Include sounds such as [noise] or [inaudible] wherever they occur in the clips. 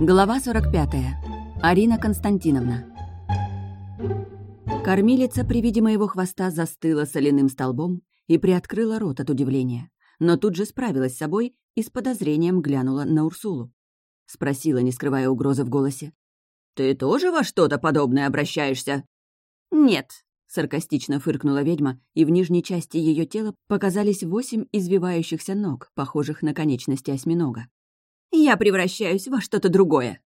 Глава 45. Арина Константиновна. Кормилица при виде моего хвоста застыла соляным столбом и приоткрыла рот от удивления, но тут же справилась с собой и с подозрением глянула на Урсулу. Спросила, не скрывая угрозы в голосе. «Ты тоже во что-то подобное обращаешься?» «Нет», — саркастично фыркнула ведьма, и в нижней части ее тела показались восемь извивающихся ног, похожих на конечности осьминога. Я превращаюсь во что-то другое».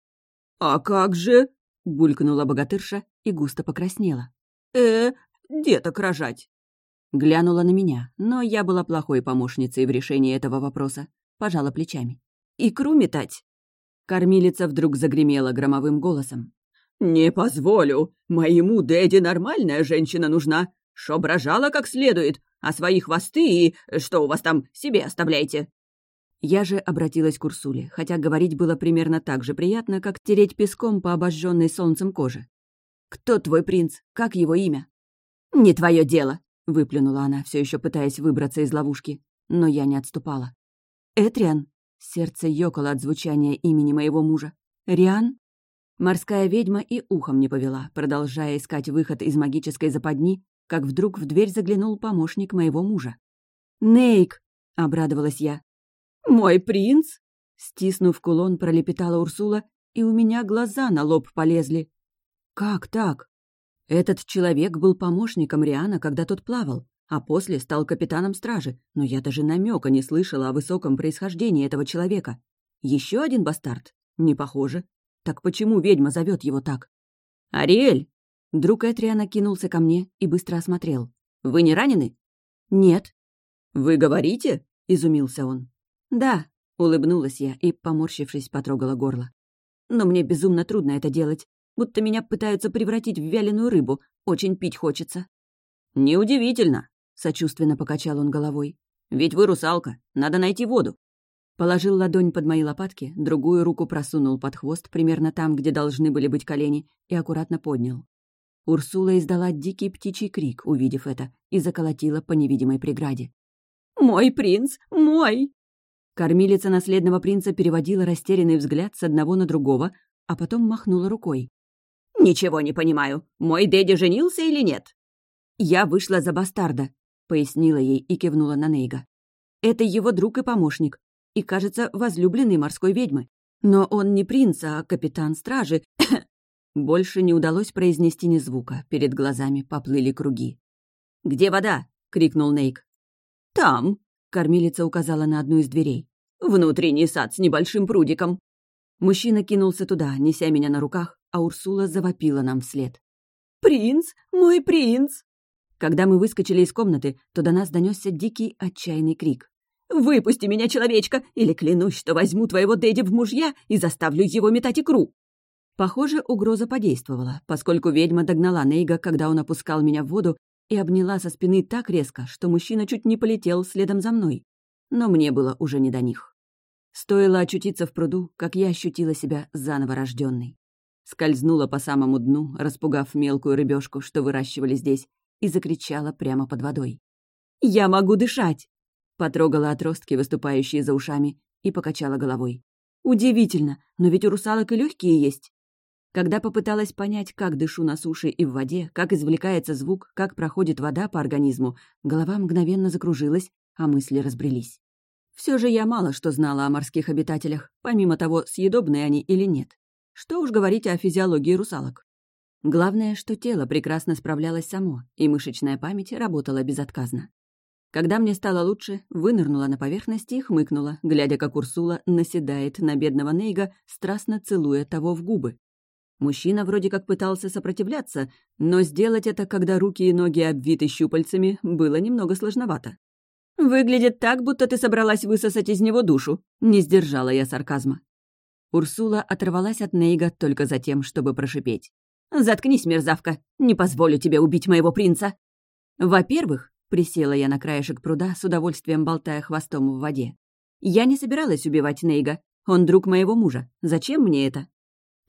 «А как же?» — булькнула богатырша и густо покраснела. «Э, деток рожать». Глянула на меня, но я была плохой помощницей в решении этого вопроса. Пожала плечами. «Икру метать?» Кормилица вдруг загремела громовым голосом. «Не позволю! Моему Дэдди нормальная женщина нужна, чтоб рожала как следует, а свои хвосты и что у вас там себе оставляйте!» Я же обратилась к Урсуле, хотя говорить было примерно так же приятно, как тереть песком по обожженной солнцем коже. «Кто твой принц? Как его имя?» «Не твое дело!» — выплюнула она, все еще пытаясь выбраться из ловушки. Но я не отступала. «Этриан?» — сердце ёкало от звучания имени моего мужа. «Риан?» Морская ведьма и ухом не повела, продолжая искать выход из магической западни, как вдруг в дверь заглянул помощник моего мужа. «Нейк!» — обрадовалась я. «Мой принц?» Стиснув кулон, пролепетала Урсула, и у меня глаза на лоб полезли. «Как так?» Этот человек был помощником Риана, когда тот плавал, а после стал капитаном стражи, но я даже намека не слышала о высоком происхождении этого человека. Еще один бастард? Не похоже. Так почему ведьма зовет его так? «Ариэль!» Друг Этриана кинулся ко мне и быстро осмотрел. «Вы не ранены?» «Нет». «Вы говорите?» — изумился он. «Да», — улыбнулась я и, поморщившись, потрогала горло. «Но мне безумно трудно это делать, будто меня пытаются превратить в вяленую рыбу, очень пить хочется». «Неудивительно», — сочувственно покачал он головой. «Ведь вы русалка, надо найти воду». Положил ладонь под мои лопатки, другую руку просунул под хвост, примерно там, где должны были быть колени, и аккуратно поднял. Урсула издала дикий птичий крик, увидев это, и заколотила по невидимой преграде. «Мой принц! Мой!» Кормилица наследного принца переводила растерянный взгляд с одного на другого, а потом махнула рукой. «Ничего не понимаю. Мой дядя женился или нет?» «Я вышла за бастарда», — пояснила ей и кивнула на Нейга. «Это его друг и помощник, и, кажется, возлюбленный морской ведьмы. Но он не принц, а капитан стражи». [coughs] Больше не удалось произнести ни звука, перед глазами поплыли круги. «Где вода?» — крикнул Нейк. «Там», Кормилица указала на одну из дверей. «Внутренний сад с небольшим прудиком». Мужчина кинулся туда, неся меня на руках, а Урсула завопила нам вслед. «Принц! Мой принц!» Когда мы выскочили из комнаты, то до нас донесся дикий отчаянный крик. «Выпусти меня, человечка, или клянусь, что возьму твоего Дэдди в мужья и заставлю его метать икру!» Похоже, угроза подействовала, поскольку ведьма догнала Нейга, когда он опускал меня в воду, и обняла со спины так резко, что мужчина чуть не полетел следом за мной. Но мне было уже не до них. Стоило очутиться в пруду, как я ощутила себя заново рожденной. Скользнула по самому дну, распугав мелкую рыбешку, что выращивали здесь, и закричала прямо под водой. «Я могу дышать!» Потрогала отростки, выступающие за ушами, и покачала головой. «Удивительно, но ведь у русалок и легкие есть». Когда попыталась понять, как дышу на суше и в воде, как извлекается звук, как проходит вода по организму, голова мгновенно закружилась, а мысли разбрелись. Все же я мало что знала о морских обитателях, помимо того, съедобные они или нет. Что уж говорить о физиологии русалок. Главное, что тело прекрасно справлялось само, и мышечная память работала безотказно. Когда мне стало лучше, вынырнула на поверхности и хмыкнула, глядя, как Урсула наседает на бедного Нейга, страстно целуя того в губы. Мужчина вроде как пытался сопротивляться, но сделать это, когда руки и ноги обвиты щупальцами, было немного сложновато. «Выглядит так, будто ты собралась высосать из него душу», — не сдержала я сарказма. Урсула оторвалась от Нейга только за тем, чтобы прошипеть. «Заткнись, мерзавка! Не позволю тебе убить моего принца!» «Во-первых», — присела я на краешек пруда, с удовольствием болтая хвостом в воде, «я не собиралась убивать Нейга. Он друг моего мужа. Зачем мне это?»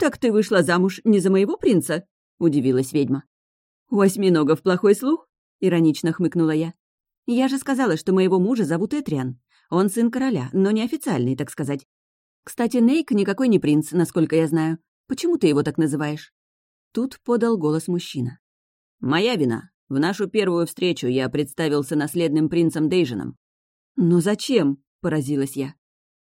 «Так ты вышла замуж не за моего принца?» — удивилась ведьма. «У осьминогов плохой слух?» — иронично хмыкнула я. «Я же сказала, что моего мужа зовут Этриан. Он сын короля, но неофициальный, так сказать. Кстати, Нейк никакой не принц, насколько я знаю. Почему ты его так называешь?» Тут подал голос мужчина. «Моя вина. В нашу первую встречу я представился наследным принцем Дейжином». «Но зачем?» — поразилась я.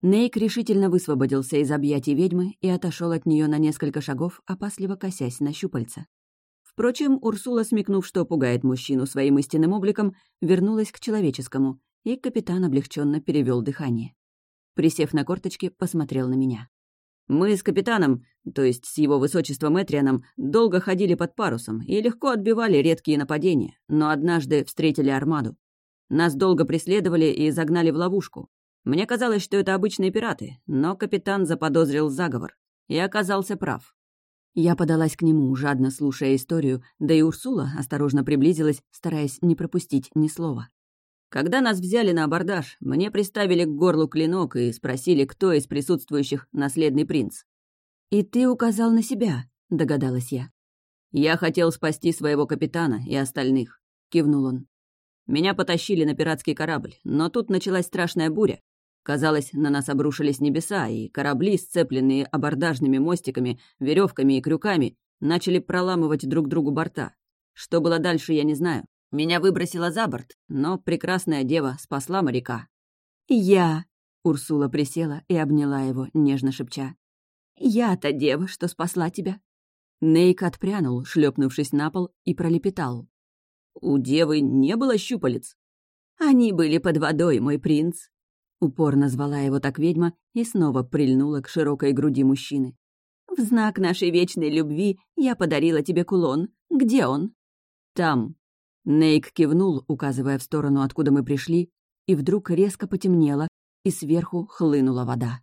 Нейк решительно высвободился из объятий ведьмы и отошел от нее на несколько шагов, опасливо косясь на щупальца. Впрочем, Урсула, смекнув, что пугает мужчину своим истинным обликом, вернулась к человеческому, и капитан облегченно перевел дыхание. Присев на корточки, посмотрел на меня. «Мы с капитаном, то есть с его высочеством Этрианом, долго ходили под парусом и легко отбивали редкие нападения, но однажды встретили армаду. Нас долго преследовали и загнали в ловушку. Мне казалось, что это обычные пираты, но капитан заподозрил заговор и оказался прав. Я подалась к нему, жадно слушая историю, да и Урсула осторожно приблизилась, стараясь не пропустить ни слова. Когда нас взяли на абордаж, мне приставили к горлу клинок и спросили, кто из присутствующих наследный принц. «И ты указал на себя», — догадалась я. «Я хотел спасти своего капитана и остальных», — кивнул он. «Меня потащили на пиратский корабль, но тут началась страшная буря, Казалось, на нас обрушились небеса, и корабли, сцепленные абордажными мостиками, веревками и крюками, начали проламывать друг другу борта. Что было дальше, я не знаю. Меня выбросило за борт, но прекрасная дева спасла моряка. «Я...» — Урсула присела и обняла его, нежно шепча. «Я та дева, что спасла тебя». Нейк отпрянул, шлепнувшись на пол, и пролепетал. «У девы не было щупалец». «Они были под водой, мой принц», Упорно звала его так ведьма и снова прильнула к широкой груди мужчины. «В знак нашей вечной любви я подарила тебе кулон. Где он?» «Там». Нейк кивнул, указывая в сторону, откуда мы пришли, и вдруг резко потемнело, и сверху хлынула вода.